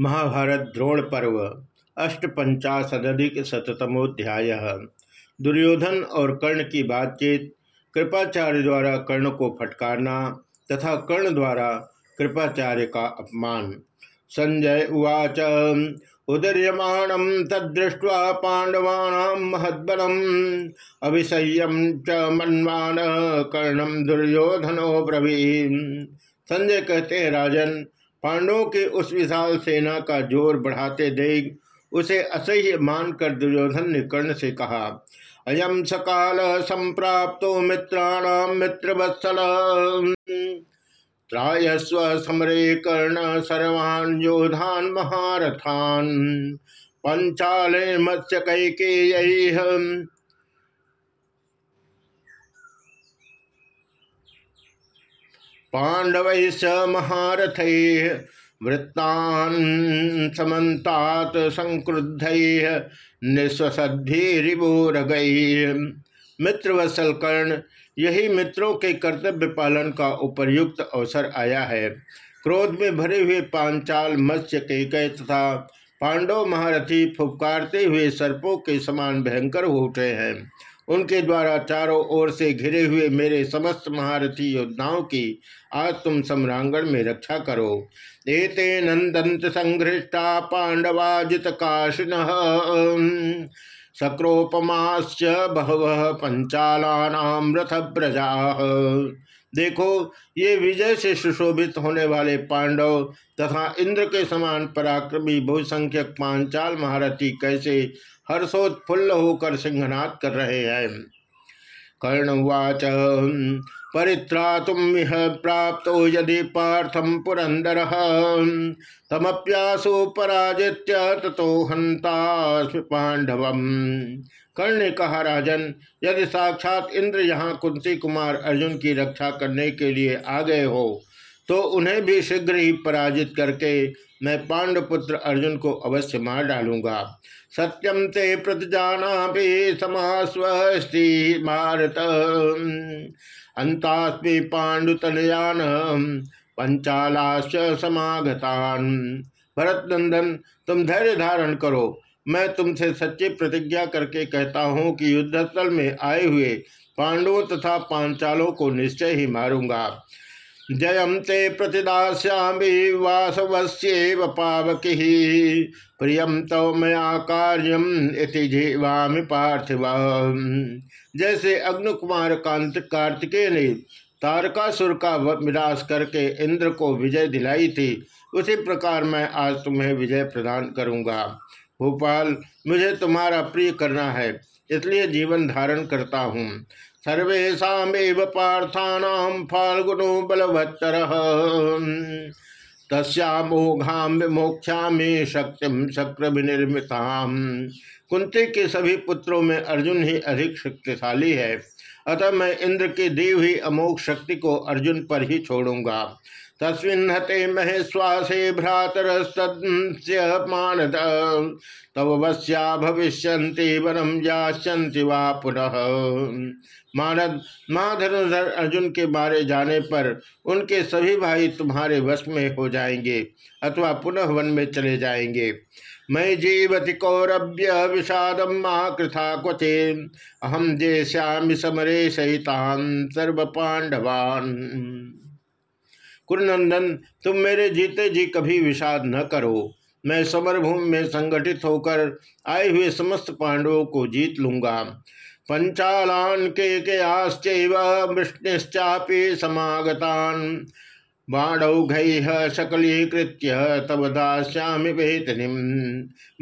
महाभारत द्रोण पर्व अष्टपंचाशदिक शतमोध्याय दुर्योधन और कर्ण की बातचीत, कृपाचार्य द्वारा कर्ण को फटकारना तथा कर्ण द्वारा कृपाचार्य का अपमान। संजय उवाच उदर्यमाणम तदृष्ट्वा पांडवानाम महद्बलम अभिसय्यम च मनमान कर्णम दुर्योधनो ब्रवीन संजय कहते हैं, राजन पांडवों के उस विशाल सेना का ज़ोर बढ़ाते देख उसे असह्य मानकर दुर्योधन ने कर्ण से कहा अयम सकाल संप्राप्त मित्राणाम मित्र वत्सल समरे कर्ण सर्वान् योधान महारथान। पंचाले मत्स्य कैकेय पांडव स महारथ वृत्तान संक्रुद्ध निस्वसद्भिरिबोरगै मित्रवत्सल कर्ण, यही मित्रों के कर्तव्य पालन का उपयुक्त अवसर आया है। क्रोध में भरे हुए पांचाल मत्स्य के केकय तथा पांडव महारथी फुपकारते हुए सर्पों के समान भयंकर हो उठे हैं। उनके द्वारा चारों ओर से घिरे हुए मेरे समस्त महारथी योद्धाओं की, आज तुम सम्रांगण में रक्षा करो। एते नंदंत संघृष्टा पांडवाजित काशिन। सक्रोपमाश्च बहव पंचालानाम रथ प्रजा देखो, ये विजय से सुशोभित होने वाले पांडव तथा इंद्र के समान पराक्रमी बहुसंख्यक पांचाल महारथी कैसे हर्षोत्फुल्ल होकर सिंहनाद कर रहे हैं? कर्णवाच परित्रातुम इह प्राप्त यदि पार्थम पुरंदर, तमप्यासु पराजित्य तथो हंता पांडव कर्ण ने कहा राजन, यदि साक्षात इंद्र यहाँ कुंती कुमार अर्जुन की रक्षा करने के लिए आ गए हो तो उन्हें भी शीघ्र ही पराजित करके मैं पांडपुत्र अर्जुन को अवश्य मार डालूँगा। सत्यम ते प्रतिजाना भी समास्वस्ति भारत अंतास्मी पांडुतनयान पंचालाश समागतान। भरत नंदन तुम धैर्य धारण करो। मैं तुमसे सच्ची प्रतिज्ञा करके कहता हूँ कि युद्धस्थल में आए हुए पांडवों तथा पांचालों को निश्चय ही मारूँगा। जयम ते प्रतिदास्यामी पावकी प्रियम तव मया कार्यम इति जीवामि पार्थिव। जैसे अग्निकुमार कांत कार्तिकेय ने तारकासुर का विनाश करके इंद्र को विजय दिलाई थी, उसी प्रकार मैं आज तुम्हें विजय प्रदान करूँगा। भोपाल, मुझे तुम्हारा प्रिय करना है, इसलिए जीवन धारण करता हूँ। सर्वेशा पार्थानाम फाल्गुनो बलवत्तर। तस्ोघाम विमोक्षा में शक्तिम शक्र विनिर्मिताम कुंती के सभी पुत्रों में अर्जुन ही अधिक शक्तिशाली है। अतः मैं इंद्र की दी हुई अमोघ शक्ति को अर्जुन पर ही छोड़ूँगा। तस्मिन् हते महेश्वासे भ्रातरस्तस्य मानद। तव वश्या भविष्य वनम जाती वा पुनः। मानद महाधनुधर अर्जुन के मारे जाने पर उनके सभी भाई तुम्हारे वश में हो जाएँगे अथवा पुनः वन में चले जाएँगे। मैं जीवति कौरभ्य विषादम महाकृथा क्वचे। अहम जेश्यामि समरे सहितान सर्व पांडवान कुरनंदन, तुम मेरे जीते जी कभी विषाद न करो। मैं समरभूमि में संगठित होकर आए हुए समस्त पांडवों को जीत लूँगा। पंचालान के के आश्चैव वृष्णिश्चापी समागतान। बाणौघ सकलीकृत्य तब दास्यामि वेतनी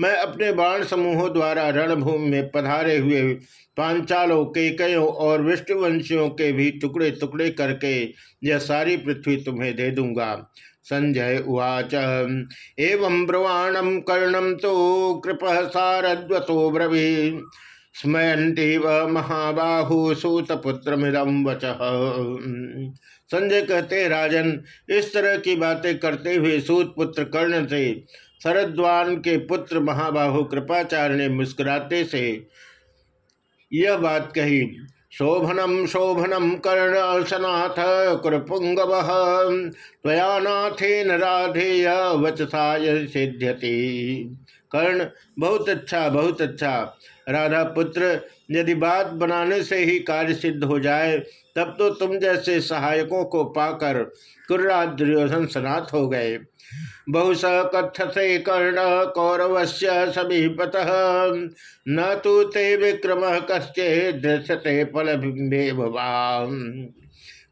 मैं अपने बाण समूहों द्वारा रणभूमि में पधारे हुए पांचालों, केकयों और विष्णुवंशियों के भी टुकड़े टुकड़े करके यह सारी पृथ्वी तुम्हें दे दूँगा। संजय उवाच, एवं ब्रवाणम कर्णम तो कृप सारद्वतो ब्रवी। स्मयंती व महाबाहु सूतपुत्र मिदम वच। संजय कहते, राजन, इस तरह की बातें करते हुए सूत पुत्र कर्ण से, शरद्वान के पुत्र महाबाहु कृपाचार्य ने मुस्कुराते से यह बात कही, शोभनम शोभनम कर्ण सनाथ कृपुंगव त्वया नाथेन राधेय वचसाय सिद्ध्यति। कर्ण, बहुत अच्छा बहुत अच्छा। राधा पुत्र यदि बात बनाने से ही कार्य सिद्ध हो जाए तब तो तुम जैसे सहायकों को पाकर कुर्राज दुर्योधन सनात हो गए। बहुश कथसे कर्ण कौरव से समीपत न तो ते विक्रम कश्चे दृश्यते फल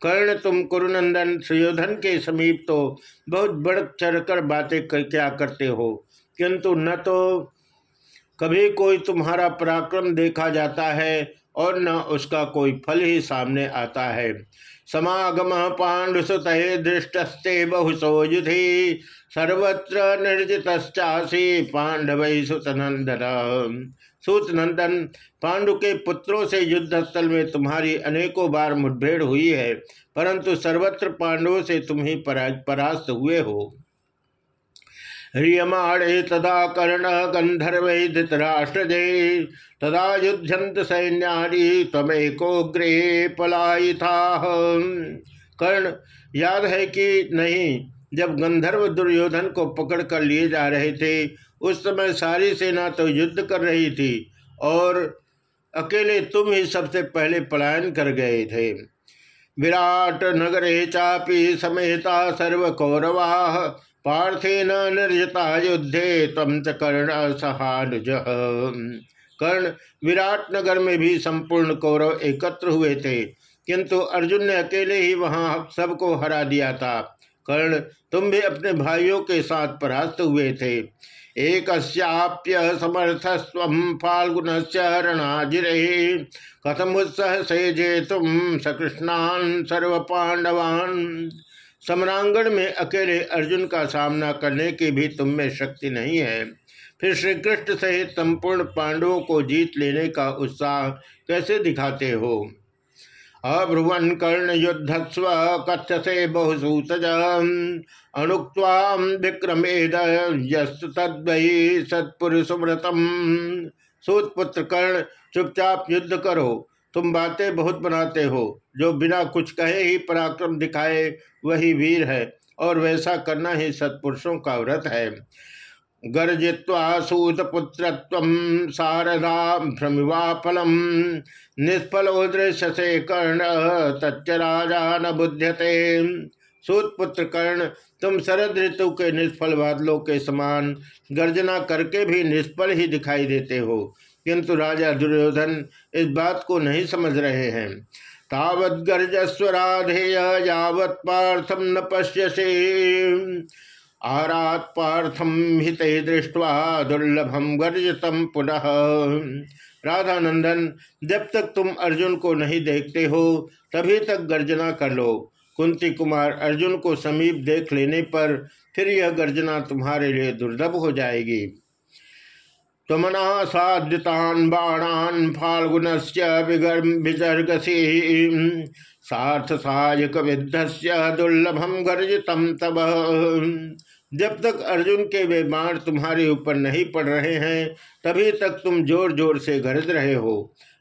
कर्ण, तुम कुरुनंदन सुयोधन के समीप तो बहुत बढ़ चढ़ कर बातें कर, क्या करते हो? किंतु न तो कभी कोई तुम्हारा पराक्रम देखा जाता है और न उसका कोई फल ही सामने आता है। समागम पांडुसुत दृष्टस्ते बहुसो युधि, सर्वत्र निर्जितासी पांडव सुतनंदन सूतनंदन पांडु के पुत्रों से युद्ध स्थल में तुम्हारी अनेकों बार मुठभेड़ हुई है, परंतु सर्वत्र पांडवों से तुम ही परास्त हुए हो। ह्रियमाणे तदा कर्ण गंधर्व धृतराष्ट्रजे तदा युद्धंत सैन्यारी तमेकोग्रे पलायिथा कर्ण, याद है कि नहीं, जब गंधर्व दुर्योधन को पकड़ कर लिए जा रहे थे, उस समय सारी सेना तो युद्ध कर रही थी और अकेले तुम ही सबसे पहले पलायन कर गए थे। विराट नगरे चापी समेता सर्व कौरवा पार्थेन निर्जता युद्धे तम च कर्ण सहानुज। कर्ण विराट नगर में भी संपूर्ण कौरव एकत्र हुए थे, किंतु अर्जुन ने अकेले ही वहाँ सबको हरा दिया था। कर्ण, तुम भी अपने भाइयों के साथ परास्त हुए थे। एक समर्थ स्व फाल्गुन से कथम उत्सह से तुम सकृष्णान सर्व पांडवान समरांगण में अकेले अर्जुन का सामना करने की भी तुम में शक्ति नहीं है। फिर श्री कृष्ण सहित संपूर्ण पांडवों को जीत लेने का उत्साह कैसे दिखाते हो? अब्रुवन कर्ण युद्धस्व कथ्यसे बहुसूत अणुक्वाम विक्रमेद यस्तु तद्वयी सत्पुरुषव्रतम। सूतपुत्र कर्ण, चुपचाप युद्ध करो। तुम बातें बहुत बनाते हो, जो बिना कुछ कहे ही पराक्रम दिखाए वही वीर है, और वैसा करना ही सत्पुरुषों का व्रत है। गर्जित्वा सूतपुत्र शारदा भ्रमिवा फलम निष्फलो कर्ण तच्च राजा न बुध्यते। सूतपुत्र कर्ण, तुम शरद ऋतु के निष्फल बादलों के समान गर्जना करके भी निष्फल ही दिखाई देते हो। किंतु राजा दुर्योधन इस बात को नहीं समझ रहे हैं। तावत गर्जस्वराधेय यावत पार्थम न पश्यसे। आरात पार्थम हित दृष्टवा दुर्लभम गर्जतम पुनः। राधानंदन, जब तक तुम अर्जुन को नहीं देखते हो, तभी तक गर्जना कर लो। कुंती कुमार अर्जुन को समीप देख लेने पर फिर यह गर्जना तुम्हारे लिए दुर्लभ हो जाएगी। तमना साधितान बाणान फाल्गुन से विजर्गसी सार्थ विद्धस्य दुर्लभम गर्जितम तब जब तक अर्जुन के वे बाण तुम्हारे ऊपर नहीं पड़ रहे हैं, तभी तक तुम ज़ोर ज़ोर से गरज रहे हो।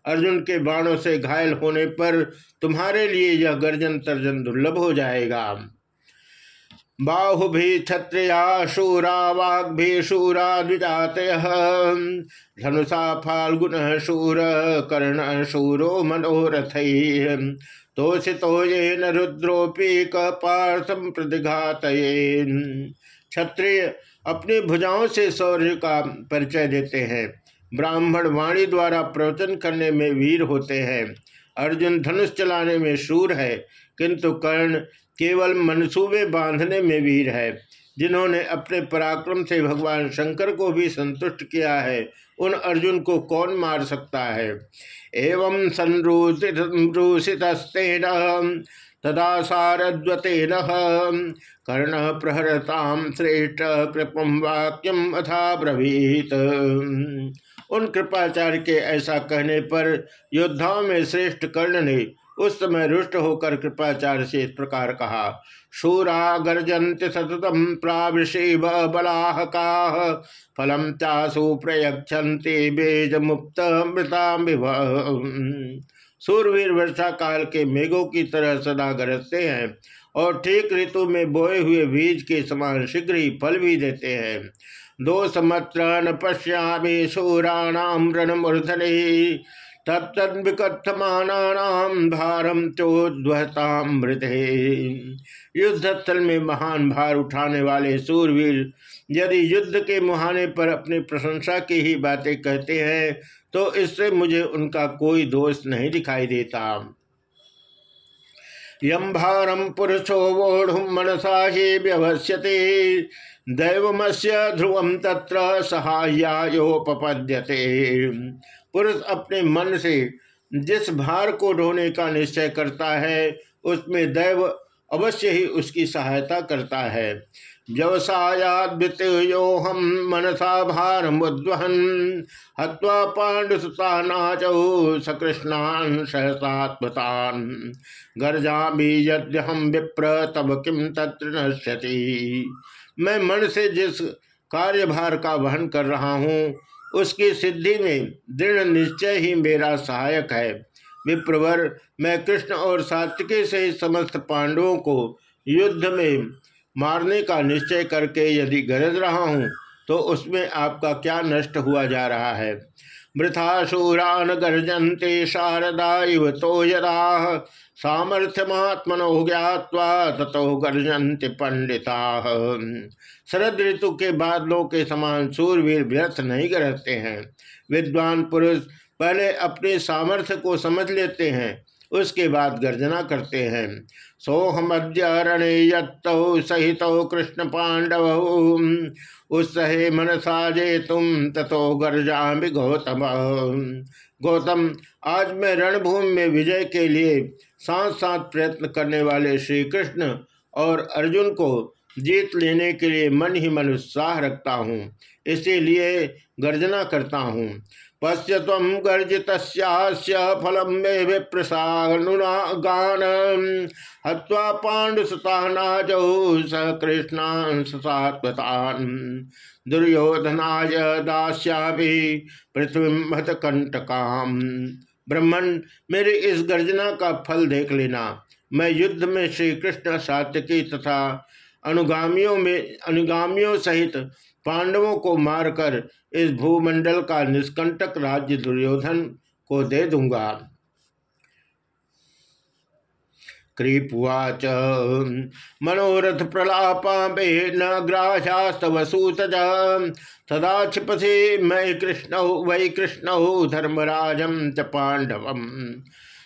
अर्जुन के बाणों से घायल होने पर तुम्हारे लिए यह गर्जन तर्जन दुर्लभ हो जाएगा। बाहुभि क्षत्रिया शूरा वाग्भि शूरा द्विजात धनुषा फाल्गुन शूर कर्ण शूरो मनोरथ। तोषितो ये न रुद्रोपी कपार्थम प्रतिघात क्षत्रिय अपनी भुजाओं से शौर्य का परिचय देते हैं। ब्राह्मण वाणी द्वारा प्रवचन करने में वीर होते हैं। अर्जुन धनुष चलाने में शूर है, किंतु कर्ण केवल मनसूबे बांधने में वीर है। जिन्होंने अपने पराक्रम से भगवान शंकर को भी संतुष्ट किया है, उन अर्जुन को कौन मार सकता है? एवं संरूषितस्तेन तदा सारद्वतेन कर्ण प्रहरताम श्रेष्ठ कृपम वाक्यम अथा ब्रवीत। उन कृपाचार्य के ऐसा कहने पर योद्धाओं में श्रेष्ठ कर्ण ने उस समय रुष्ट होकर कृपाचार्य से इस प्रकार कहा शूरा गर्जंत सततम प्रावृषेव बलाहका फलम चासु प्रयक्षन्ते बेज मुक्त मृता सूरवीर वर्षा काल के मेघों की तरह सदा गरजते हैं और ठीक ऋतु में बोए हुए बीज के समान शीघ्र ही फल भी देते हैं। दो समत्र न पश्यामी शूराणाम रणमूर्धने तत्तन्विकथमानाम भारम चोद्वहताम युद्ध स्थल में महान भार उठाने वाले सूरवीर यदि युद्ध के मुहाने पर अपनी प्रशंसा की ही बातें कहते हैं तो इससे मुझे उनका कोई दोष नहीं दिखाई देता। यम भारम पुरुषो वोढ़ मनसा ही व्यवस्यते, दैवमस्य ध्रुवम तत्र सहायोपपद्यते पुरुष अपने मन से जिस भार को ढोने का निश्चय करता है, उसमें दैव अवश्य ही उसकी सहायता करता है। व्यवसायाद्वितीयो हम मनसा भार मुद्वहन हवा पांडुसुता नाचौ सकृष्णान सहसात्मतान। गर्जा भी यद्य हम विप्र तब किम तत्र नश्यति। मैं मन से जिस कार्यभार का वहन कर रहा हूँ उसकी सिद्धि में दृढ़ निश्चय ही मेरा सहायक है। विप्रवर, मैं कृष्ण और सात्विकी से समस्त पांडवों को युद्ध में मारने का निश्चय करके यदि गरज रहा हूँ तो उसमें आपका क्या नष्ट हुआ जा रहा है? मृथा गर्जंते गर्जन्ते शारदा इव तो यदा। सामर्थ्यमात्मनो ज्ञावा ततो गर्जन्ते पंडिता। शरद ऋतु के बादलों के समान सूरवीर व्यर्थ नहीं गरजते हैं। विद्वान पुरुष पहले अपने सामर्थ्य को समझ लेते हैं। उसके बाद गर्जना करते हैं। सोहमद्यरणे यत्तौ सहित कृष्ण पांडव उत्सहे मनसा जे तुम तथो गर्जा गौतम। गौतम, आज मैं रणभूमि में विजय के लिए साथ साथ प्रयत्न करने वाले श्री कृष्ण और अर्जुन को जीत लेने के लिए मन ही मन उत्साह रखता हूँ। इसीलिए गर्जना करता हूँ। पश्य तम गर्जित फलम मे विप्रसानुगान हवा पाण्डुसुता नाजौ स कृष्णान सात्वतान दुर्योधनाय दास्याभि पृथ्वी मत कंटकाम ब्रह्मण मेरी इस गर्जना का फल देख लेना। मैं युद्ध में श्री कृष्ण सात्यकी तथा अनुगामियों में अनुगामियों सहित पांडवों को मारकर इस भूमंडल का निष्कंटक राज्य दुर्योधन को दे दूँगा। कृपुवाच मनोरथ प्रलापा न ग्राह्यास्तव सूतज, तदा क्षिपसे मय कृष्ण, वै कृष्ण धर्मराजम च पांडवम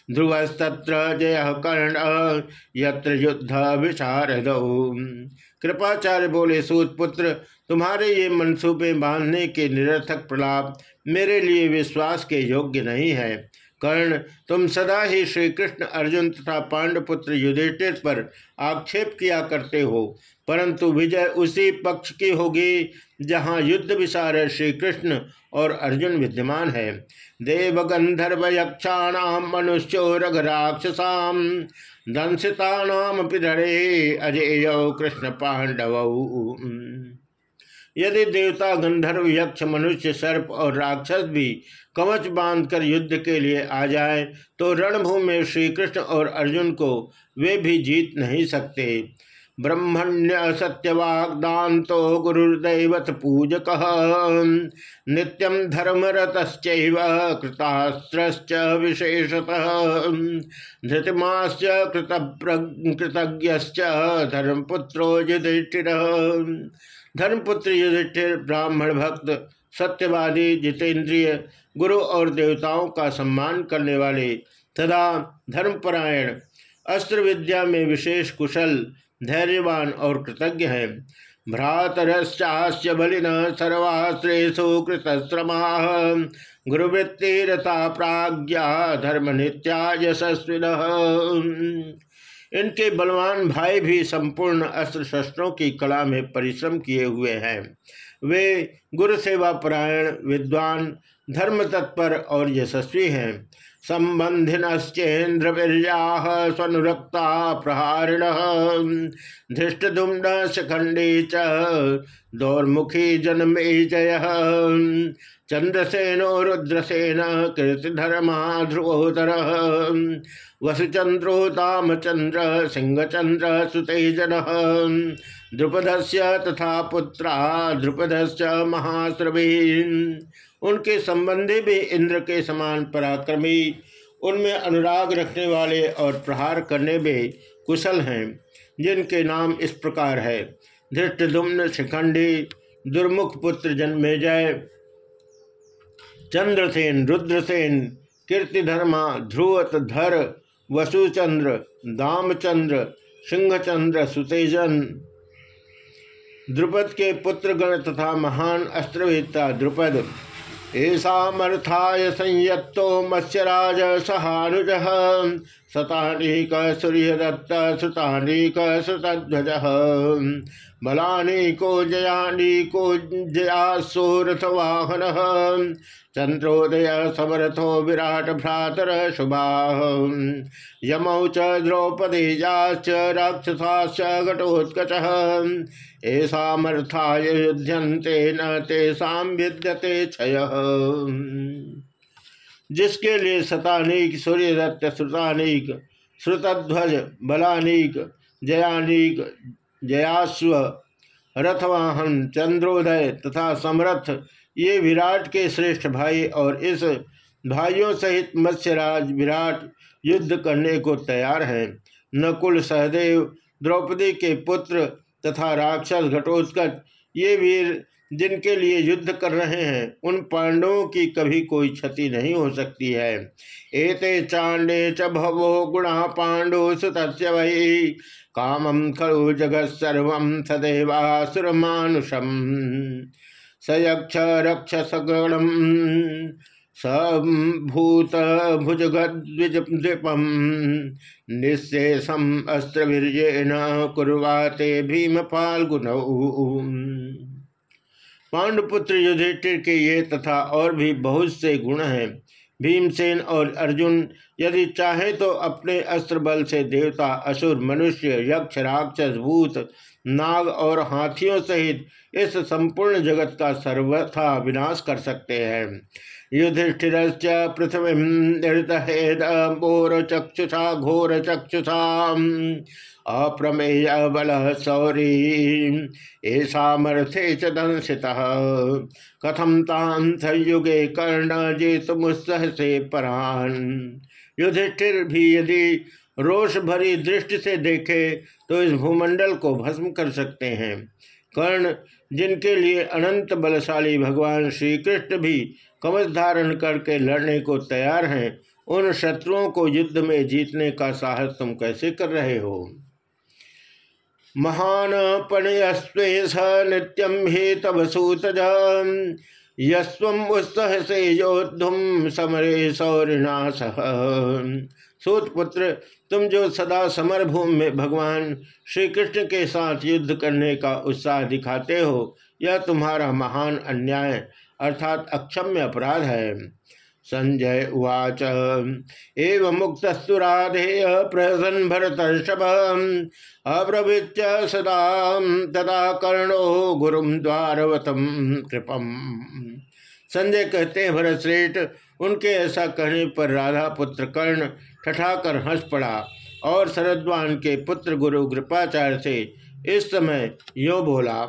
ध्रुवस्तत्र जय कर्ण युद्ध विशारद। कृपाचार्य बोले सूतपुत्र तुम्हारे ये मनसूबे बांधने के निरर्थक प्रलाप मेरे लिए विश्वास के योग्य नहीं है। कर्ण, तुम सदा ही श्री कृष्ण अर्जुन तथा पांडपुत्र युधिष्ठिर पर आक्षेप किया करते हो, परंतु विजय उसी पक्ष की होगी जहाँ युद्ध विशार श्री कृष्ण और अर्जुन विद्यमान है। देव गंधर्व यक्षाणाम मनुष्यो रघ राक्षसाम दंसितानाम पिधरे अजय कृष्ण पांडव यदि देवता गंधर्व, यक्ष, मनुष्य, सर्प और राक्षस भी कवच बांधकर युद्ध के लिए आ जाए तो रणभूमि में श्री कृष्ण और अर्जुन को वे भी जीत नहीं सकते। ब्रह्मण्य सत्यवाग्दातो गुरुदैवत पूजक। नित्यम धर्मरतश्च कृतास्त्रश्च विशेषतः। धृतिमाश्च कृत कृतज्ञश्च धर्मपुत्रो युधिष्ठिर। धर्मपुत्र युधिष्ठिर, ब्राह्मण भक्त, सत्यवादी जितेंद्रिय, गुरु और देवताओं का सम्मान करने वाले, तथा धर्मपरायण, अस्त्र विद्या में विशेष कुशल धैर्यवान और कृतज्ञ है। भ्रातरश्चास्य बलिन सर्वाश्रेषु कृतश्रमा। गुरुवृत्तिरता प्राज्ञा धर्म नित्या इनके बलवान भाई भी संपूर्ण अस्त्र शस्त्रों की कला में परिश्रम किए हुए हैं। वे गुरु सेवा परायण विद्वान धर्म तत्पर और यशस्वी हैं। संबंधिनश्चेन्द्रवीर्या स्वनुरक्ता प्रहारिण। धृष्टुम्न शिखंडी च दौर्मुखी जन्मे जय। चंद्रसेनो रुद्रसेन कीर्तिधर्मा ध्रुवोदर वसुचंद्रो दामचंद्र सिंहचंद्र सुतेजन। द्रुपद तथा पुत्रा द्रुपद महाश्रवी उनके संबंधी भी इंद्र के समान पराक्रमी, उनमें अनुराग रखने वाले और प्रहार करने में कुशल हैं, जिनके नाम इस प्रकार है। धृष्टुम्न शिखंडी, दुर्मुख पुत्र जन्मेजय, चंद्रसेन, रुद्रसेन, कीर्तिधर्मा, ध्रुवत धर, वसुचंद्र, दामचंद्र, सिंहचंद्र, सुतेजन। द्रुपद के पुत्रगण तथा महान अस्त्रवेत्ता द्रुपद। ऐसामर्थाय संयत्तो मत्स्यराज सहानुज शतानीक सूर्यदत्त सुतानीक सुतध्वज बलानीको जयानीको जयासोरथवाहन चंद्रोदय समर्थो विराट भ्रातर शुभा। यमौ च द्रौपदीजाश्च राक्षसाश्च घटोत्कच। ऐसामर्थाय युध्यन्ते न तेषां विद्यते क्षय। जिसके लिए शतानीक सूर्यदत्त श्रुतानीक श्रुतध्वज, बलानीक, जयानीक जयाश्व, रथवाहन, चंद्रोदय तथा समरथ, ये विराट के श्रेष्ठ भाई और इस भाइयों सहित मत्स्यराज विराट युद्ध करने को तैयार हैं। नकुल सहदेव, द्रौपदी के पुत्र तथा राक्षस घटोत्कच, ये वीर जिनके लिए युद्ध कर रहे हैं, उन पांडवों की कभी कोई क्षति नहीं हो सकती है। एते चांडे च भवो गुणा पांडु सुत वही कामम खलु जगत सर्व सदैवासुर मानुषम सयक्ष रक्ष सगणम सभूत भुजगद्विजपम निशेषम अस्त्रवीर्येण कुर्वाते भीम फाल्गुन पांडुपुत्र युधिष्ठिर के ये तथा और भी बहुत से गुण हैं। भीमसेन और अर्जुन, यदि चाहे तो अपने अस्त्र बल से देवता, असुर, मनुष्य, यक्ष, राक्षस, भूत, नाग और हाथियों सहित इस संपूर्ण जगत का सर्वथा विनाश कर सकते हैं। युधिष्ठिर पृथ्वी चक्षुषा घोर चक्षुषा अप्रमेय बल सौरी ऐसामर्थे च दंसिता कथम संयुगे कर्ण जेतुमुत्सह से परान। युधिष्ठिर भी यदि रोष भरी दृष्टि से देखे तो इस भूमंडल को भस्म कर सकते हैं। कर्ण, जिनके लिए अनंत बलशाली भगवान श्री कृष्ण भी कवच धारण करके लड़ने को तैयार हैं। उन शत्रुओं को युद्ध में जीतने का साहस तुम कैसे कर रहे हो? महान पणयस्वेश नित्यम हे तब सूतज। यस्वम उत्सह से योद्धुम समरे सौरिणा सह सूत पुत्र तुम जो सदा समर भूमि में भगवान श्री कृष्ण के साथ युद्ध करने का उत्साह दिखाते हो, यह तुम्हारा महान अन्याय अर्थात अक्षम्य अपराध है। संजय उवाच। एव मुक्तस्तु राधेय प्रहसन भरतर्षभ। अब्रवीच्य सदा, तदा कर्णो गुरु द्वारवतम कृपम संजय कहते हैं भरत श्रेष्ठ उनके ऐसा कहने पर राधा पुत्र कर्ण ठठाकर हंस पड़ा और शरद्वान के पुत्र गुरु कृपाचार्य से इस समय यो बोला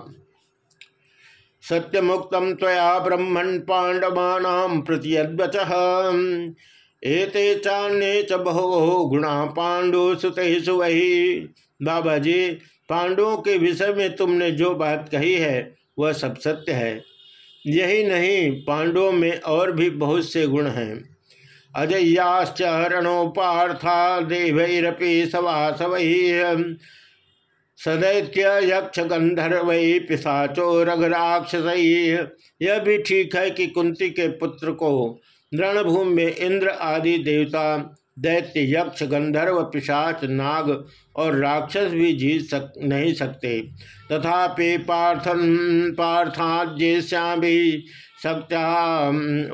सत्यमुक्तम त्वया ब्रह्मण पांडवानाम प्रतियद्वच एते चान्य च बहु गुणा पांडु सुतेषु वही। बाबा जी पांडवों के विषय में तुमने जो बात कही है, वह सब सत्य है। यही नहीं पांडवों में और भी बहुत से गुण हैं। अजय्याश्च रणोपार्था देवैरपि सवासवै। सदैत्य यक्ष गंधर्व पिशाचो रघराक्षस यह भी ठीक है कि कुंती के पुत्र को रणभूमि में इंद्र आदि देवता दैत्य यक्ष गंधर्व पिशाच, नाग और राक्षस भी जीत सक, नहीं सकते। तथापि पार्थन पार्थाज्यश्या भी सक्त्या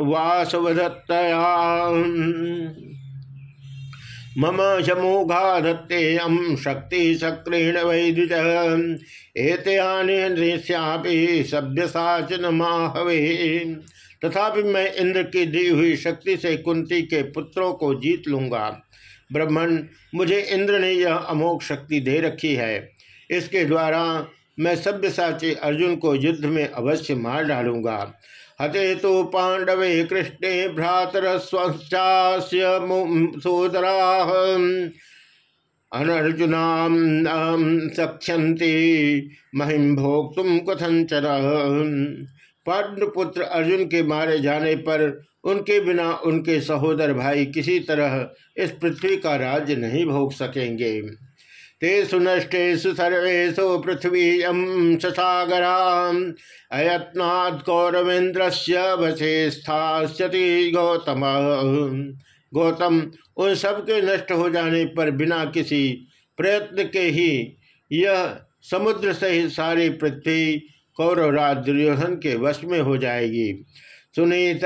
वासवदत्तया मम शमोघा दत्ते अम शक्ति सक्रेण वै द्विज एतयानी सभ्य साचन माहवे तथापि मैं इंद्र की दी हुई शक्ति से कुंती के पुत्रों को जीत लूँगा। ब्रह्मण, मुझे इंद्र ने यह अमोघ शक्ति दे रखी है। इसके द्वारा मैं सभ्यसाची अर्जुन को युद्ध में अवश्य मार डालूँगा। हते तो पांडवे कृष्णे भ्रातर सोदरा अनर्जुनाम महिम भोग भोक्तुम कथंचन पांडुपुत्र अर्जुन के मारे जाने पर उनके बिना उनके सहोदर भाई किसी तरह इस पृथ्वी का राज्य नहीं भोग सकेंगे। तेषु नष्टेषु सर्वेशु पृथ्वी ससागरा अयत्नात् कौरवेन्द्र से वशे स्थास्यति गौतम। गौतम, उन सबके नष्ट हो जाने पर बिना किसी प्रयत्न के ही यह समुद्र सहित सारी पृथ्वी कौरवराज दुर्योधन के वश में हो जाएगी। सुनीत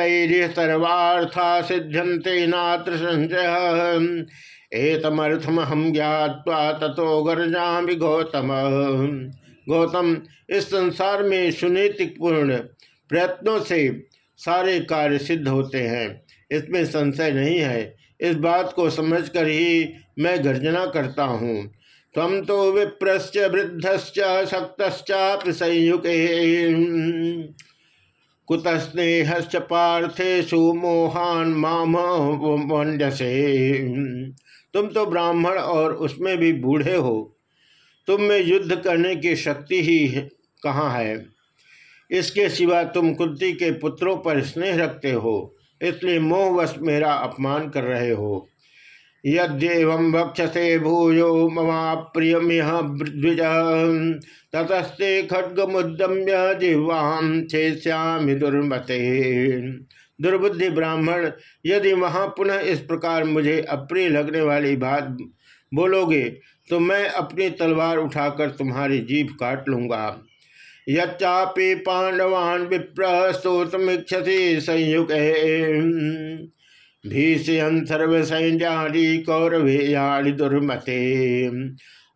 सर्वार्था सिद्ध्यंते नात्र संशय एतमर्थम हम ज्ञावा तथो गर्जा गौतम। गौतम, इस संसार में सुनीतिपूर्ण प्रयत्नों से सारे कार्य सिद्ध होते हैं। इसमें संशय नहीं है। इस बात को समझकर ही मैं गर्जना करता हूँ। तम तो विप्रश्च, वृद्धश्च, शक्तश्चापि संयुगे। कुतस्नेहश्च पार्थेशु मोहान माम वंडसे तुम तो ब्राह्मण और उसमें भी बूढ़े हो। तुम में युद्ध करने की शक्ति ही कहाँ है? इसके सिवा तुम कुंती के पुत्रों पर स्नेह रखते हो, इसलिए मोहवश मेरा अपमान कर रहे हो। यद्यव वक्षसे भूयो ममाप्रियमिह द्विज ततस्ते खड्गमुद्दम्य जिह्वाम छेश्यामि दुर्मते। दुर्बुद्धि ब्राह्मण, यदि वहाँ पुनः इस प्रकार मुझे अप्रिय लगने वाली बात बोलोगे तो मैं अपनी तलवार उठाकर तुम्हारी जीभ काट लूँगा। यच्चापि पांडवान विप्र स्तोत्रमीक्षसी संयुक्त भीषयन सर्वसैन्याणी कौरवेयाणी दुर्मते।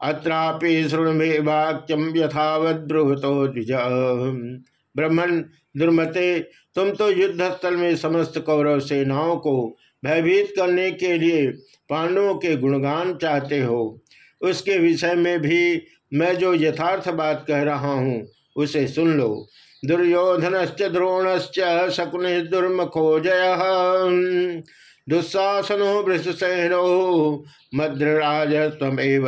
अत्रापि शृणुमे वाक्यम यथावत ब्रुहतो द्विज। ब्रह्मण दुर्मते, तुम तो युद्धस्थल में समस्त कौरव सेनाओं को भयभीत करने के लिए पांडवों के गुणगान चाहते हो। उसके विषय में भी मैं जो यथार्थ बात कह रहा हूँ, उसे सुन लो। दुर्योधनश्च, द्रोणश्च, शकुन दुर्मखो जय। दुस्साहसनो वृषसेनो मद्रराज तमेव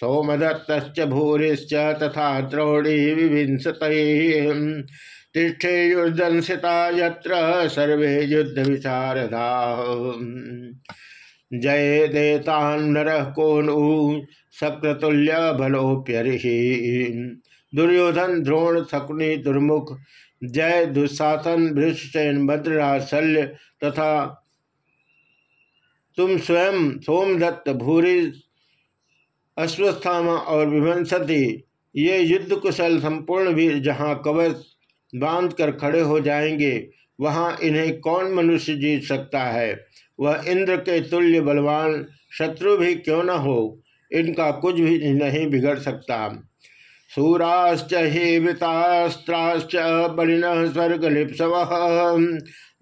सौमदत्त भूरिश्च तथा द्रोणी विविंशत तिष्ठे युद्धंसिता यत्र सर्वे युद्ध विशारदा जय देतान नरः कोनु शक्रतुल्य बलोप्यरिहि दुर्योधन, द्रोण, शकुनी, दुर्मुख, जय दुस्साहन भृषचयन भद्रराज शल्य तथा तुम स्वयं सोमदत्त भूरी अश्वस्थामा और विभंसती, ये युद्ध कुशल संपूर्ण वीर जहाँ कवच बाँध कर खड़े हो जाएँगे, वहाँ इन्हें कौन मनुष्य जीत सकता है? वह इंद्र के तुल्य बलवान शत्रु भी क्यों न हो? इनका कुछ भी नहीं बिगड़ सकता। सूराश्च हेवितास्त्राश्च बलिन स्वर्गलिप्सव।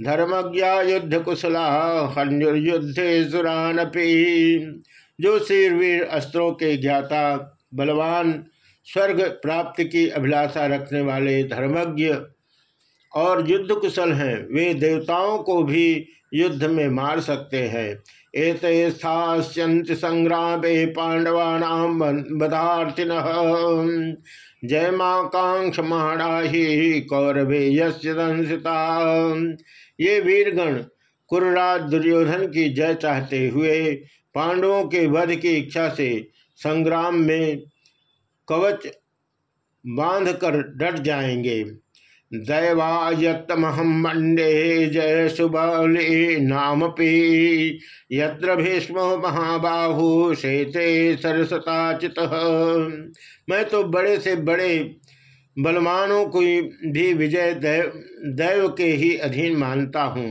धर्मज्ञा युद्ध कुशला हन्युर्युद्धे सुरानपी। जो शीरवीर अस्त्रों के ज्ञाता, बलवान, स्वर्ग प्राप्ति की अभिलाषा रखने वाले धर्मज्ञ और युद्ध कुशल हैं, वे देवताओं को भी युद्ध में मार सकते हैं। एत स्थास्यंत संग्राम पांडवानाम बधार्थिन जयमाकांक्षमाणा ही कौरवे यंसिता ये वीरगण कुरराज दुर्योधन की जय चाहते हुए पांडवों के वध की इच्छा से संग्राम में कवच बाँध कर डट जाएँगे। दैवायतमहम मंडे जय सुबले नामपि। यत्र भीष्म महाबाहु शेते सरसताचित मैं तो बड़े से बड़े बलवानों को भी विजय दैव दैव के ही अधीन मानता हूँ।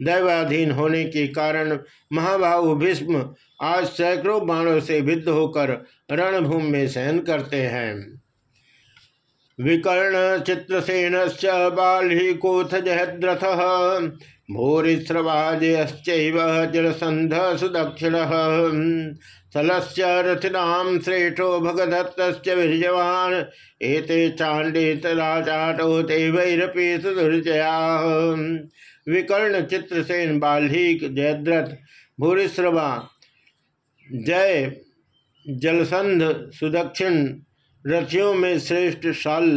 दैवाधीन होने के कारण महाबाहु भीष्म आज सैकड़ों बाणों से विद्ध होकर रणभूमि में सहन करते हैं। विकर्ण चित्रसेन बाल्कोथ जयद्रथ भूरिस्रवाजयश्च जलसंध सुदक्षिण स्थलस्य रथिनाम श्रेष्ठो भगदत्त वीर्यवान एते चांडित राजाटो देवैरपि सुदुर्जया। विकर्ण चित्रसेन बाल्हिक जयद्रथ भूरिश्रवा जय जलसंध सुदक्षिण रथियों में श्रेष्ठ शाल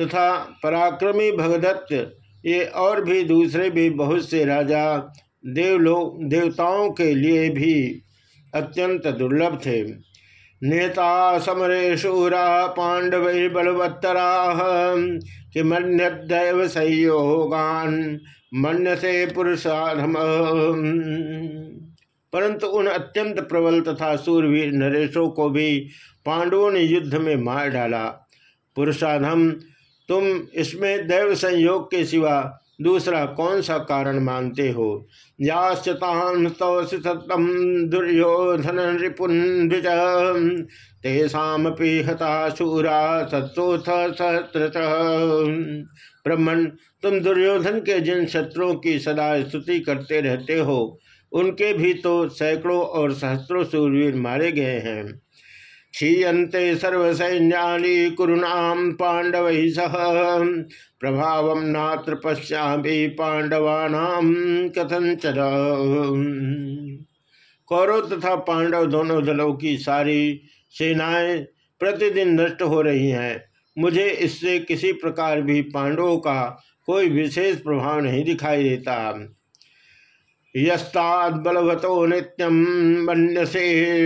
तथा पराक्रमी भगदत्त, ये और भी दूसरे भी बहुत से राजा देवलोक देवताओं के लिए भी अत्यंत दुर्लभ थे। नेता समरे शूरा पांडव बलवत्तरा किमन्यदैव संयोगान मन से पुरुषाधम। परंतु उन अत्यंत प्रबल तथा सूरवीर नरेशों को भी पांडवों ने युद्ध में मार डाला। पुरुषाधम, तुम इसमें दैव संयोग के सिवा दूसरा कौन सा कारण मानते हो? याश्चताम सतम दुर्योधन रिपुन तेषापि हता शूरा ब्रह्मण तुम दुर्योधन के जिन शत्रुओं की सदा स्तुति करते रहते हो उनके भी तो सैकड़ों और सहस्त्रों सूरवीर मारे गए हैं। क्षीयते सर्वसैन्यानि कुरुणाम पांडव ही सह। प्रभाव नात्र पश्चा पांडवानाम कथंचन कौरव तथा पांडव दोनों दलों की सारी सेनाएँ प्रतिदिन नष्ट हो रही हैं। मुझे इससे किसी प्रकार भी पांडवों का कोई विशेष प्रभाव नहीं दिखाई देता। यस्ताद्बलवतो नित्यम मन्यसे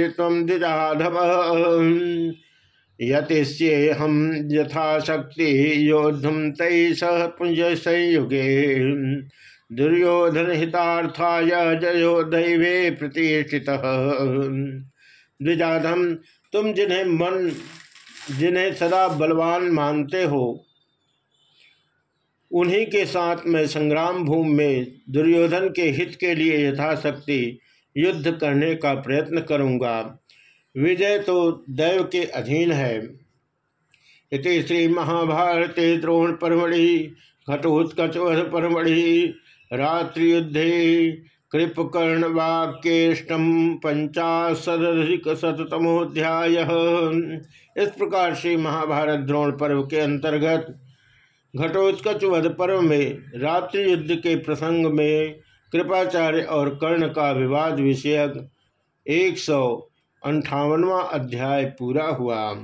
तम द्विजाधव। यतिष्ये हम यथाशक्ति योद्धुम तय सह पुंज संयुगे दुर्योधन हितार्थाय जयो दैवे प्रतिष्ठित। द्विजाधम तुम जिन्हें मन, जिन्हें सदा बलवान मानते हो उन्हीं के साथ मैं संग्राम भूमि में दुर्योधन के हित के लिए यथाशक्ति युद्ध करने का प्रयत्न करूँगा। विजय तो दैव के अधीन है। इति श्री महाभारते द्रोण परमढ़ि घटोत्कचवध परमढ़ि रात्रि युद्धे कृपकर्ण वाक्येष्टम पंचाशदिक शतमोध्याय इस प्रकार श्री महाभारत द्रोण पर्व के अंतर्गत घटोत्कच वध पर्व में रात्रि युद्ध के प्रसंग में कृपाचार्य और कर्ण का विवाद विषयक एक सौ अंठावनवा अध्याय पूरा हुआ।